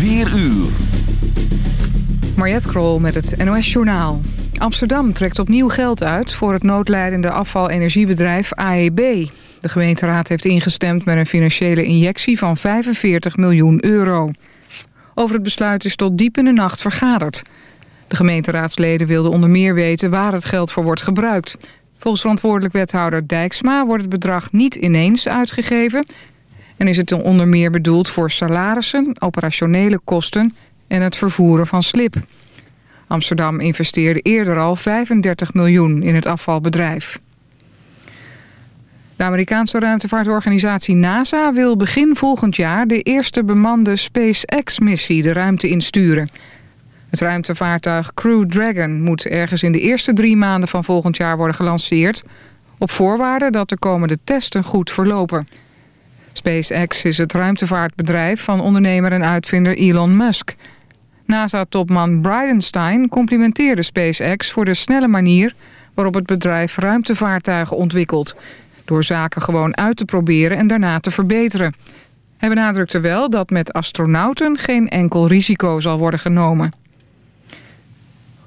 4 uur. Mariette Krol met het NOS Journaal. Amsterdam trekt opnieuw geld uit voor het noodlijdende afvalenergiebedrijf AEB. De gemeenteraad heeft ingestemd met een financiële injectie van 45 miljoen euro. Over het besluit is tot diep in de nacht vergaderd. De gemeenteraadsleden wilden onder meer weten waar het geld voor wordt gebruikt. Volgens verantwoordelijk wethouder Dijksma wordt het bedrag niet ineens uitgegeven... en is het onder meer bedoeld voor salarissen, operationele kosten en het vervoeren van slip. Amsterdam investeerde eerder al 35 miljoen in het afvalbedrijf. De Amerikaanse ruimtevaartorganisatie NASA wil begin volgend jaar... de eerste bemande SpaceX-missie de ruimte insturen. Het ruimtevaartuig Crew Dragon moet ergens in de eerste drie maanden van volgend jaar worden gelanceerd... op voorwaarde dat de komende testen goed verlopen. SpaceX is het ruimtevaartbedrijf van ondernemer en uitvinder Elon Musk... NASA-topman Bridenstine complimenteerde SpaceX voor de snelle manier waarop het bedrijf ruimtevaartuigen ontwikkelt. Door zaken gewoon uit te proberen en daarna te verbeteren. Hij benadrukte wel dat met astronauten geen enkel risico zal worden genomen.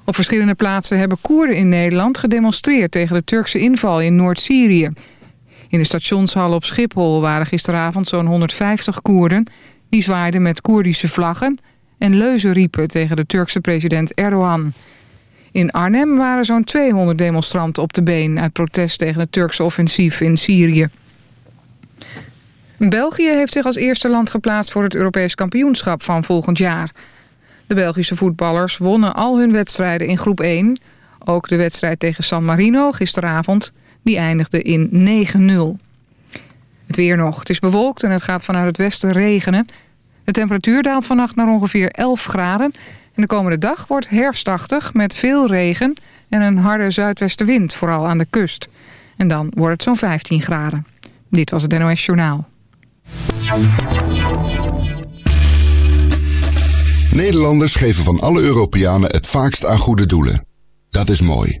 Op verschillende plaatsen hebben Koerden in Nederland gedemonstreerd tegen de Turkse inval in Noord-Syrië. In de stationshal op Schiphol waren gisteravond zo'n 150 Koerden... die zwaaiden met Koerdische vlaggen en leuzen riepen tegen de Turkse president Erdogan. In Arnhem waren zo'n 200 demonstranten op de been... uit protest tegen het Turkse offensief in Syrië. België heeft zich als eerste land geplaatst voor het Europees kampioenschap van volgend jaar. De Belgische voetballers wonnen al hun wedstrijden in groep 1. Ook de wedstrijd tegen San Marino gisteravond, die eindigde in 9-0. Het weer nog. Het is bewolkt en het gaat vanuit het westen regenen. De temperatuur daalt vannacht naar ongeveer 11 graden. En de komende dag wordt herfstachtig met veel regen en een harde zuidwestenwind, vooral aan de kust. En dan wordt het zo'n 15 graden. Dit was het NOS Journaal. Nederlanders geven van alle Europeanen het vaakst aan goede doelen. Dat is mooi.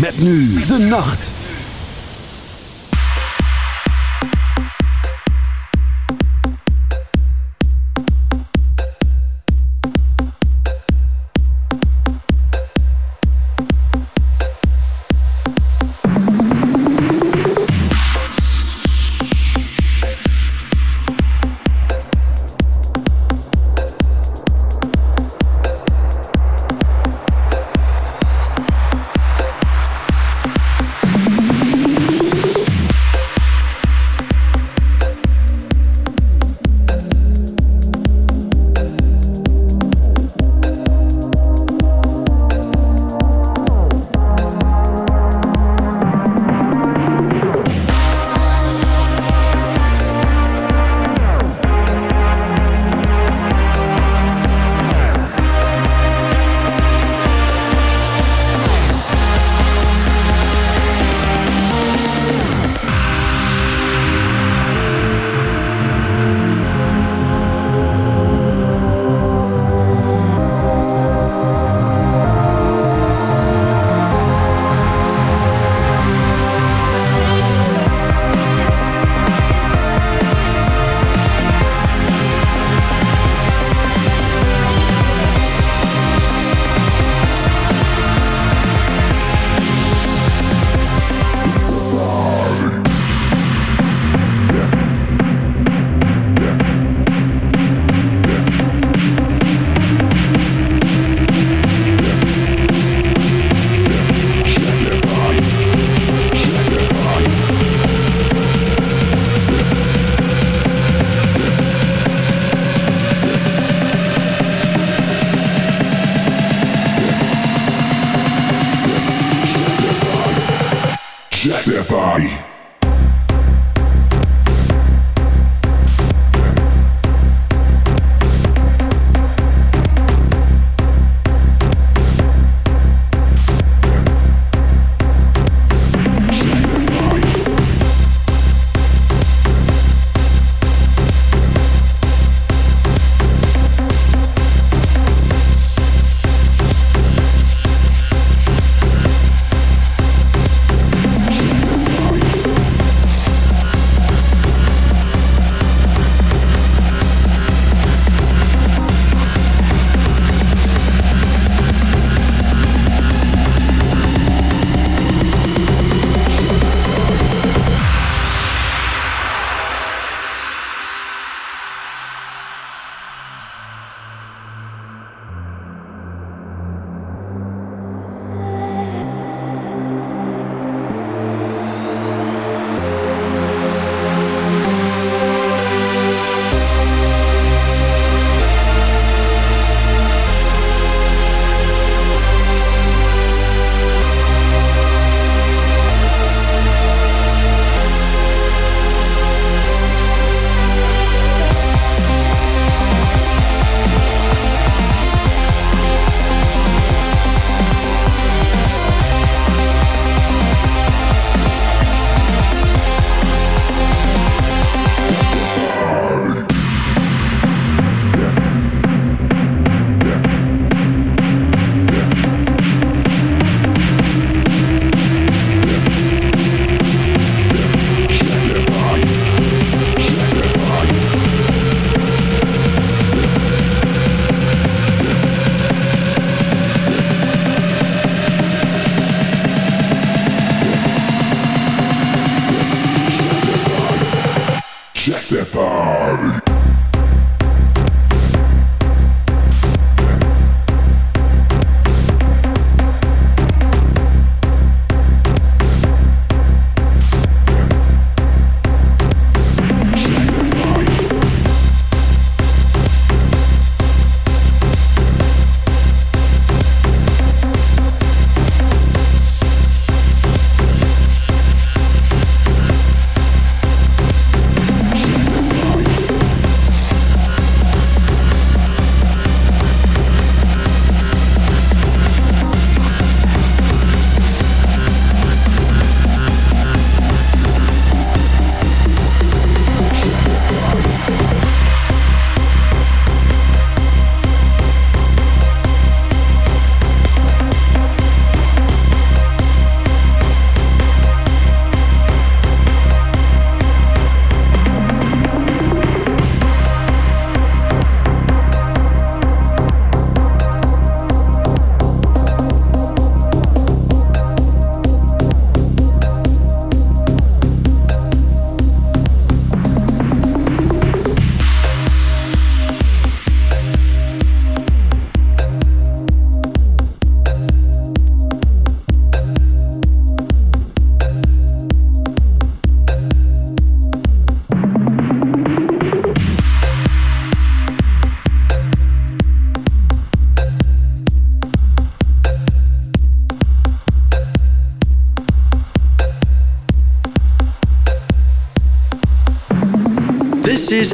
Met nu de nacht.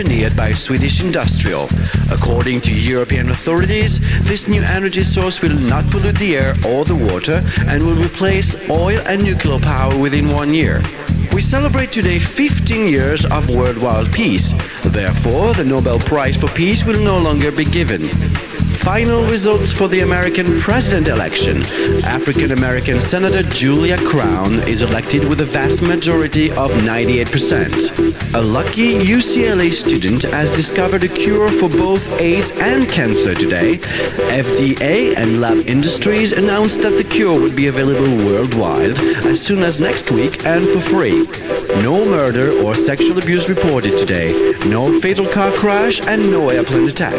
engineered by Swedish Industrial. According to European authorities, this new energy source will not pollute the air or the water and will replace oil and nuclear power within one year. We celebrate today 15 years of worldwide peace. Therefore, the Nobel Prize for Peace will no longer be given. Final results for the American president election. African American Senator Julia Crown is elected with a vast majority of 98%. A lucky UCLA student has discovered a cure for both AIDS and cancer today. FDA and lab industries announced that the cure would be available worldwide as soon as next week and for free. No murder or sexual abuse reported today. No fatal car crash and no airplane attack.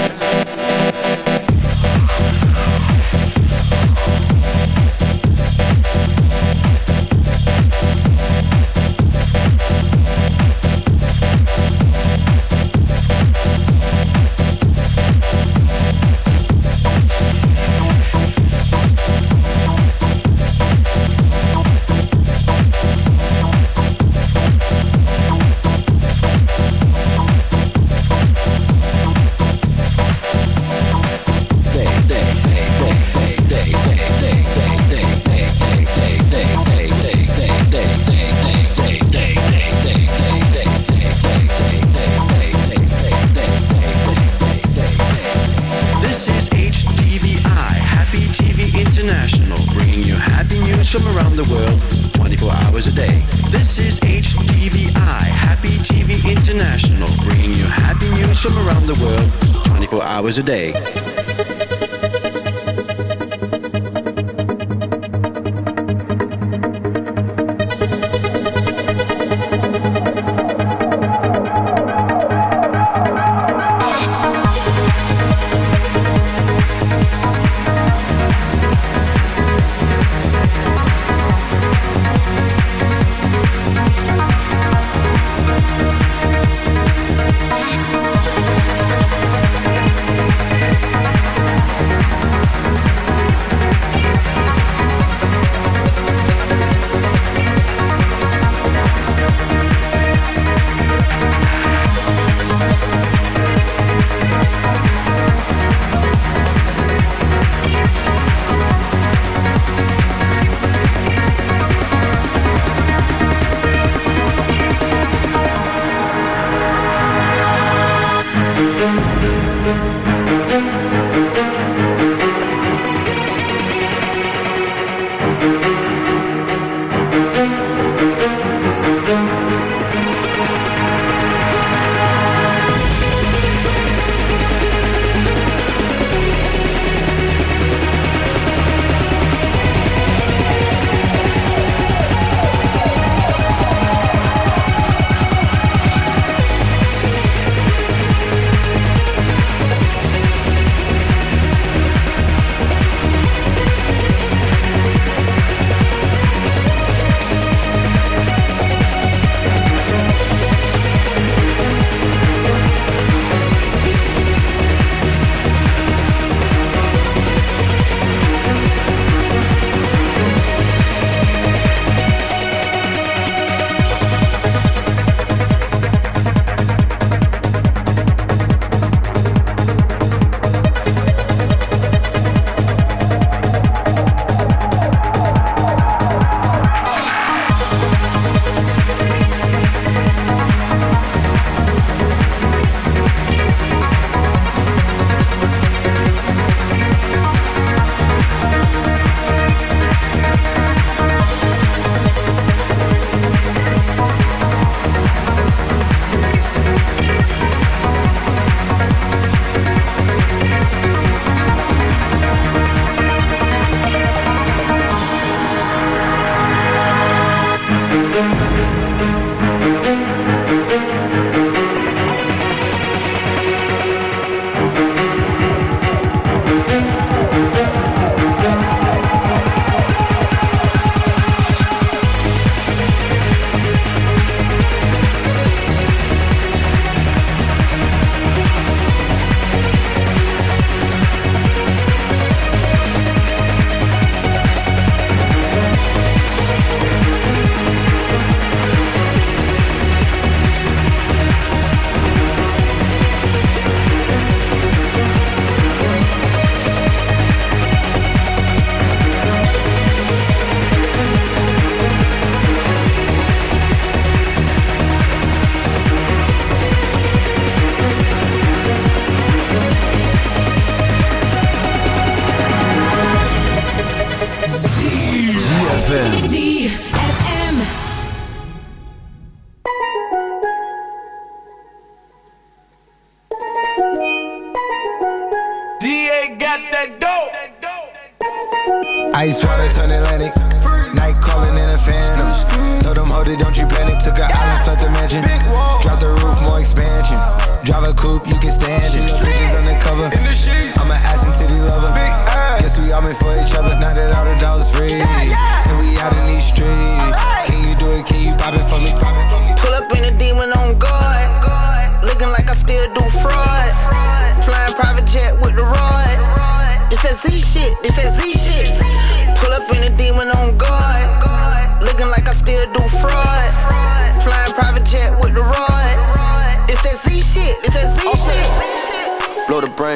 Hours a day.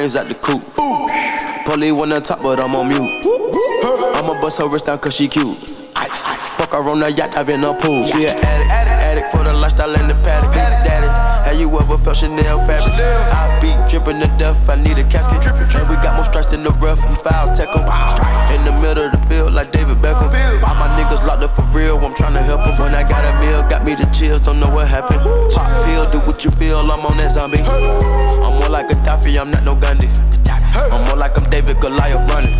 The brains out the coop. Polly on top, but I'm on mute. I'ma bust her wrist down cause she cute. Ice. Fuck her on the yacht, I've been a pool. She an addict, addict, addict for the lifestyle in the paddock. Have you ever felt Chanel fabric? I be dripping to death, I need a casket. And we got more strikes in the rough, we foul tech em. In the middle of the field, like David Beckham. All my niggas locked up for real, I'm tryna help them. When I got a meal, got me the chills, don't know what happened. Pop pill, do what you feel, I'm on that zombie. I'm more like a Gaddafi, I'm not no Gandhi. I'm more like I'm David Goliath running.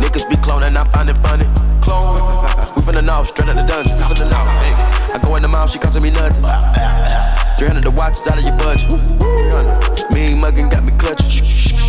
Niggas be cloning, I find it funny. Clone. we finna know, straight out the dungeon. Finna know. Hey. I go in the mouth, she costing me nothing. 300 the watch is out of your budget. 300. Mean muggin' got me clutching.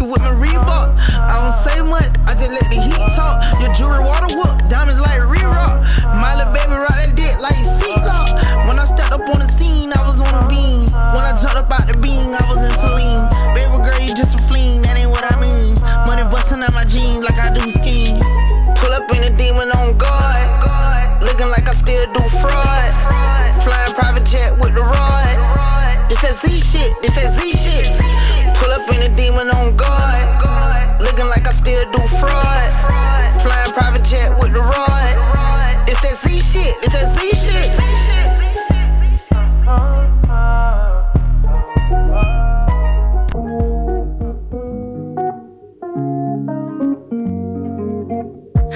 Dicky with my Reebok. I don't say much, I just let the heat talk. Your jewelry water whoop, diamonds like re-rock. My little baby rock that dick like seat lock. When I stepped up on the scene, I was on a beam. When I jumped up out the beam, I was do fraud. Flying private jet with the rod. It's that Z shit, it's that Z shit.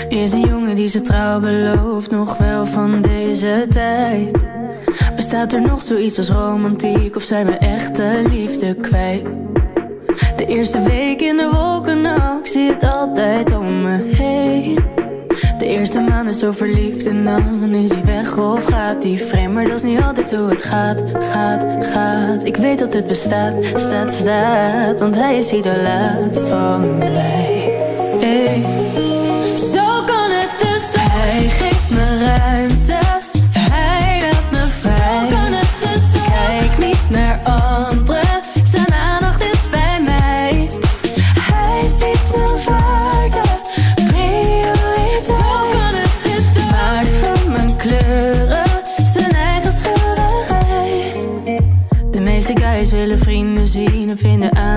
Is een jongen die ze trouw belooft, nog wel van deze tijd. Bestaat er nog zoiets als romantiek of zijn we echte liefde kwijt? De eerste week in de wolken, nou, ik zie het altijd om me heen. De eerste maand is zo verliefd en dan is hij weg of gaat hij vreemd. Maar dat is niet altijd hoe het gaat, gaat, gaat. Ik weet dat het bestaat, staat, staat, want hij is idolaat van mij. Hey.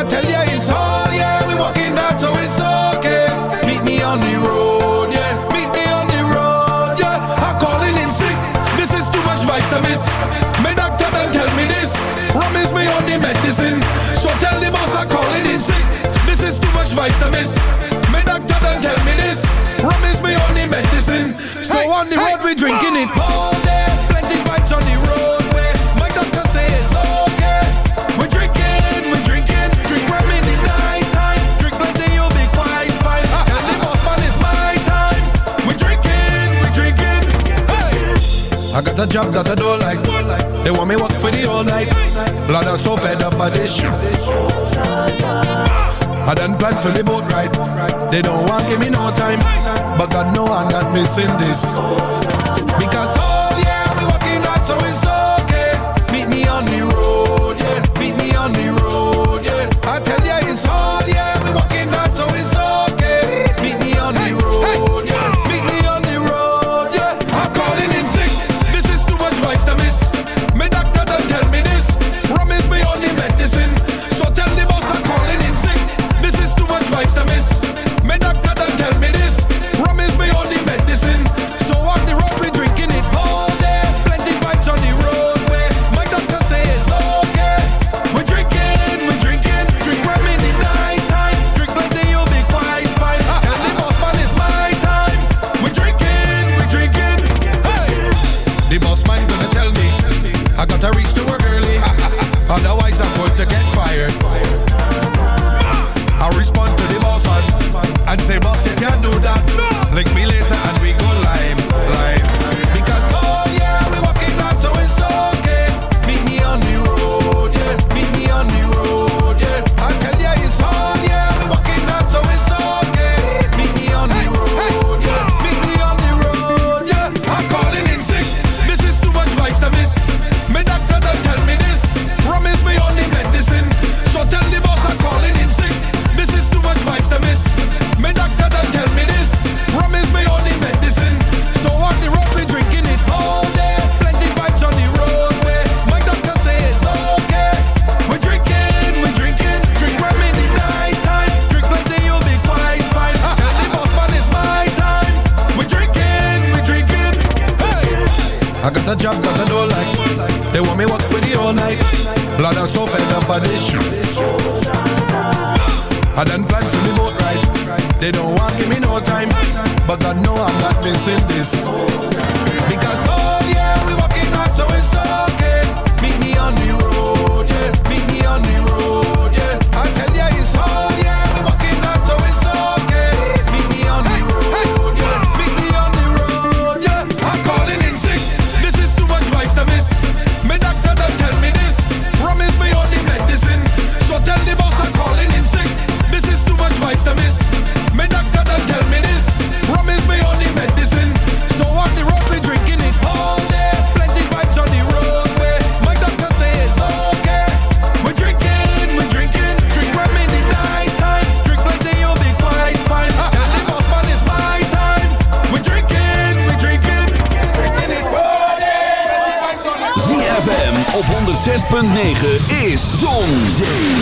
I tell you it's all yeah. We walking out, so it's okay. Meet me on the road, yeah. Meet me on the road, yeah. I'm calling in sick. This is too much vitamins. My doctor done tell me this. Rum is me on the medicine. So tell the boss I'm calling in sick. This is too much vitamins. My doctor done tell me this. Rum is me on the medicine. So hey, on the road hey, we drinking it all day. a job that I don't like. They want me work for the whole night. Blood I'm so fed up by this shit. I done plan for the boat ride. They don't want give me no time, but God know I'm not missing this because. Oh,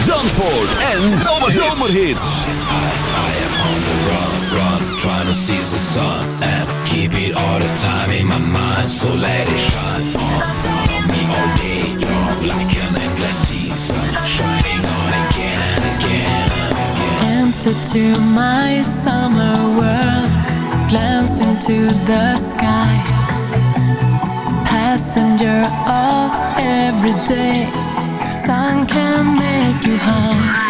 Zandvoort en Zomerhits. I am on the run, run, trying to seize the sun and keep it all the time in my mind. So let it shine on, me all day, you're like an endless season, shining on again and again. Enter to my summer world, glance into the sky. Passenger of every day, sun can make you high.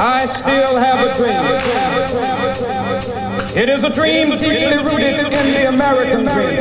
I still have a dream. It is a dream deeply rooted in the American dream.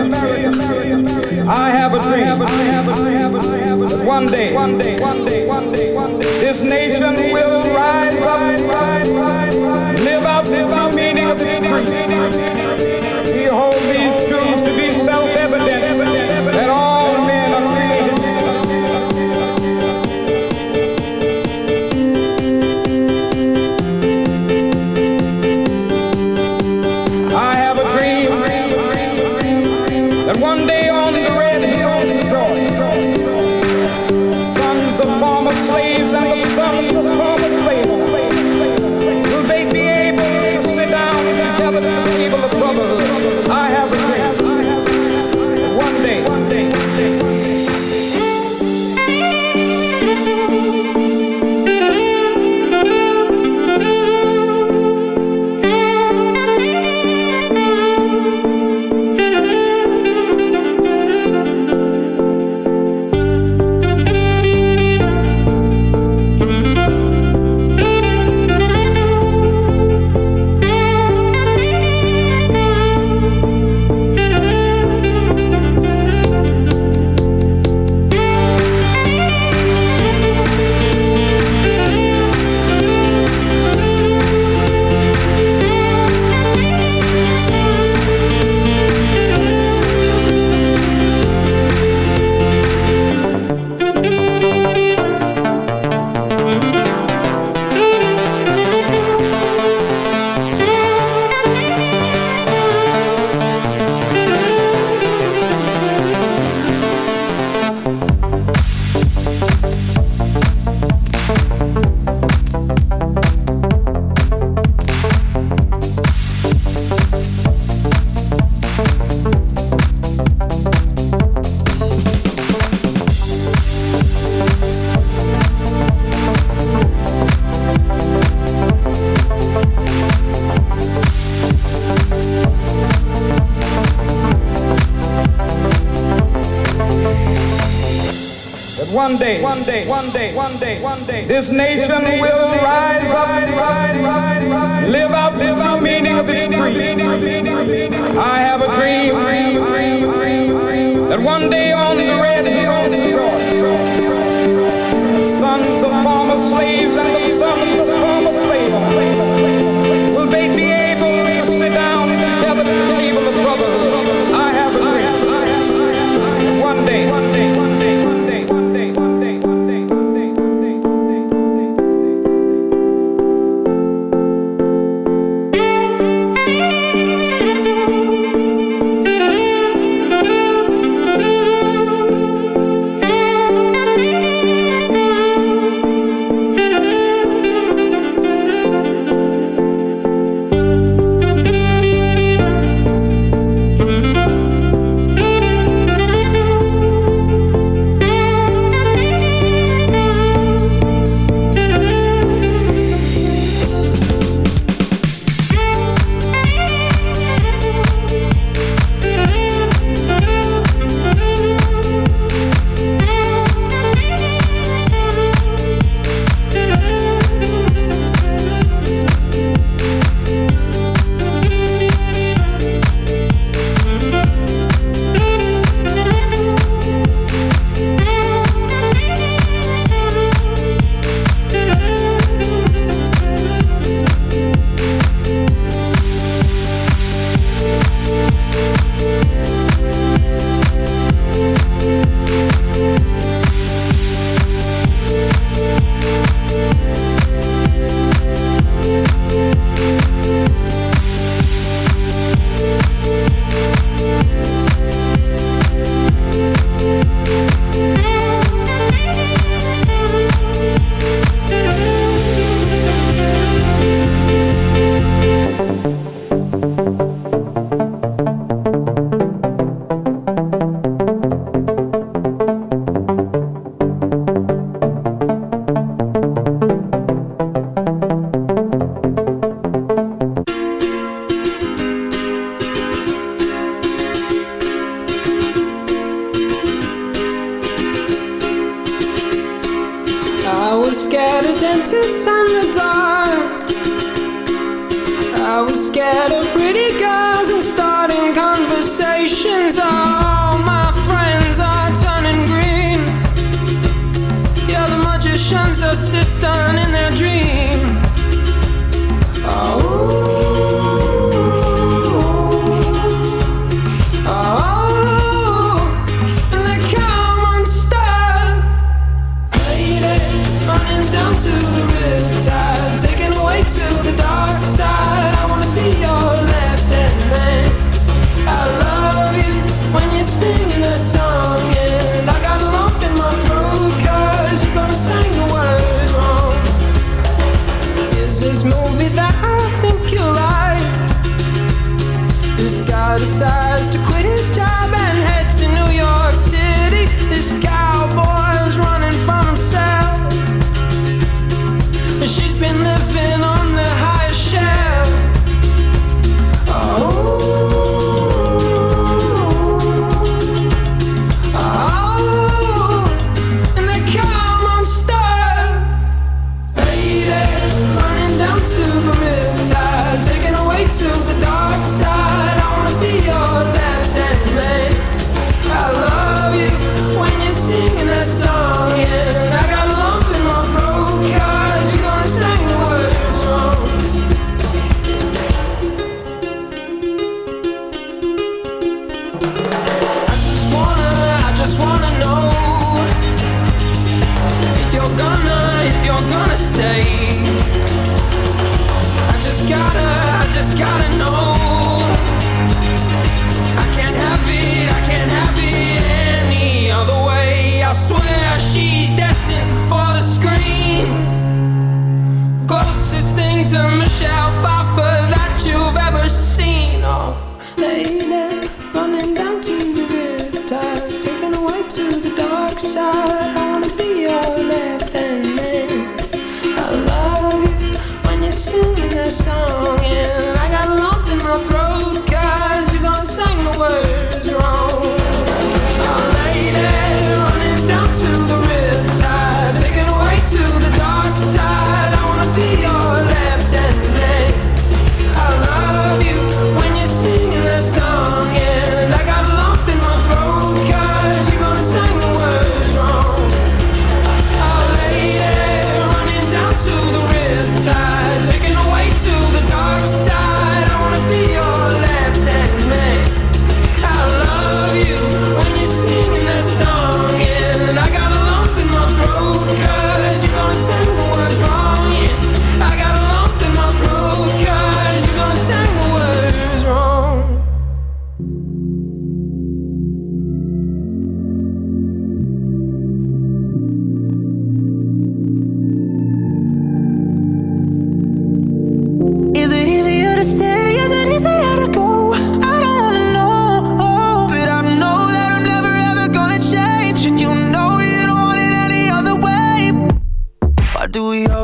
This nation will rise up, live out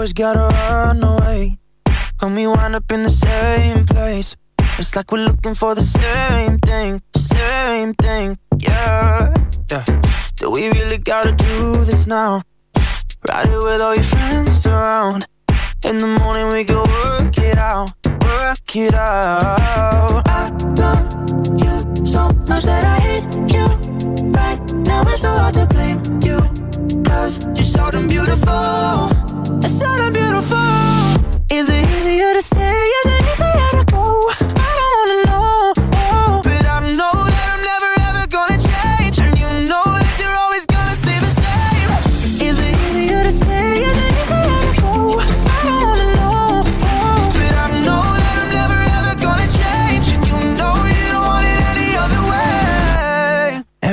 always gotta run away. And we wind up in the same place. It's like we're looking for the same thing, same thing, yeah. yeah. Do we really gotta do this now? Ride it with all your friends around. In the morning we go work it out, work it out. I love you so much that I hate you. Right now it's so hard to blame you. Cause you're so damn beautiful. It's so damn beautiful. Is it easier to stay? Is it easier to go?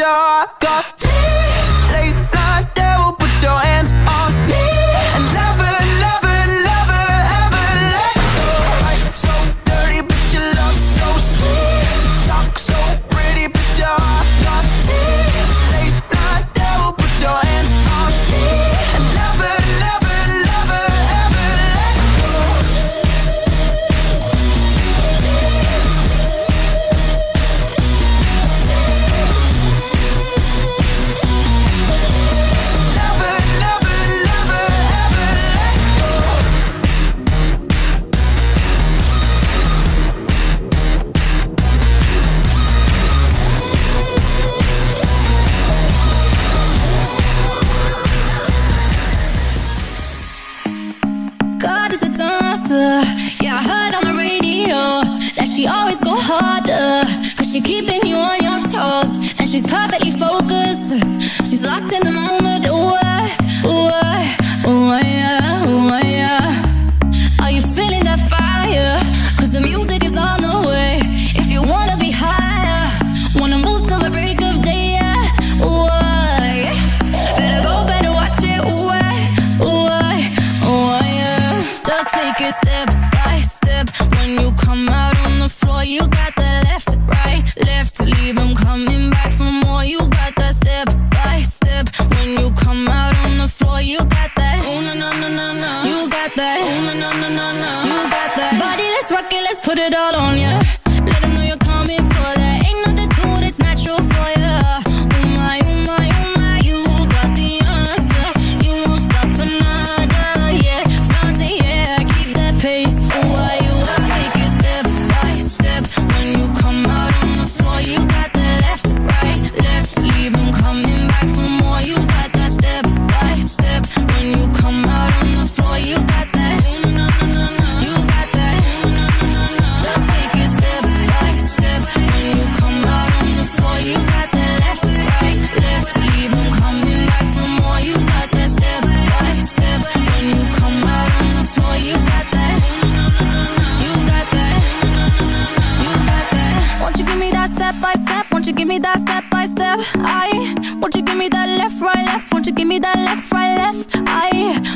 Your heart got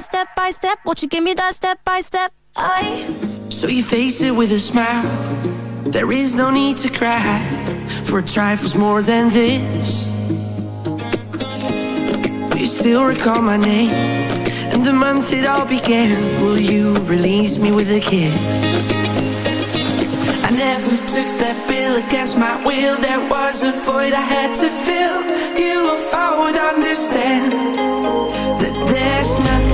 that step by step. Won't you give me that step by step? I. So you face it with a smile. There is no need to cry. For a trifle's more than this. You still recall my name? And the month it all began. Will you release me with a kiss? I never took that bill against my will. There was a void I had to fill. You, if I would understand.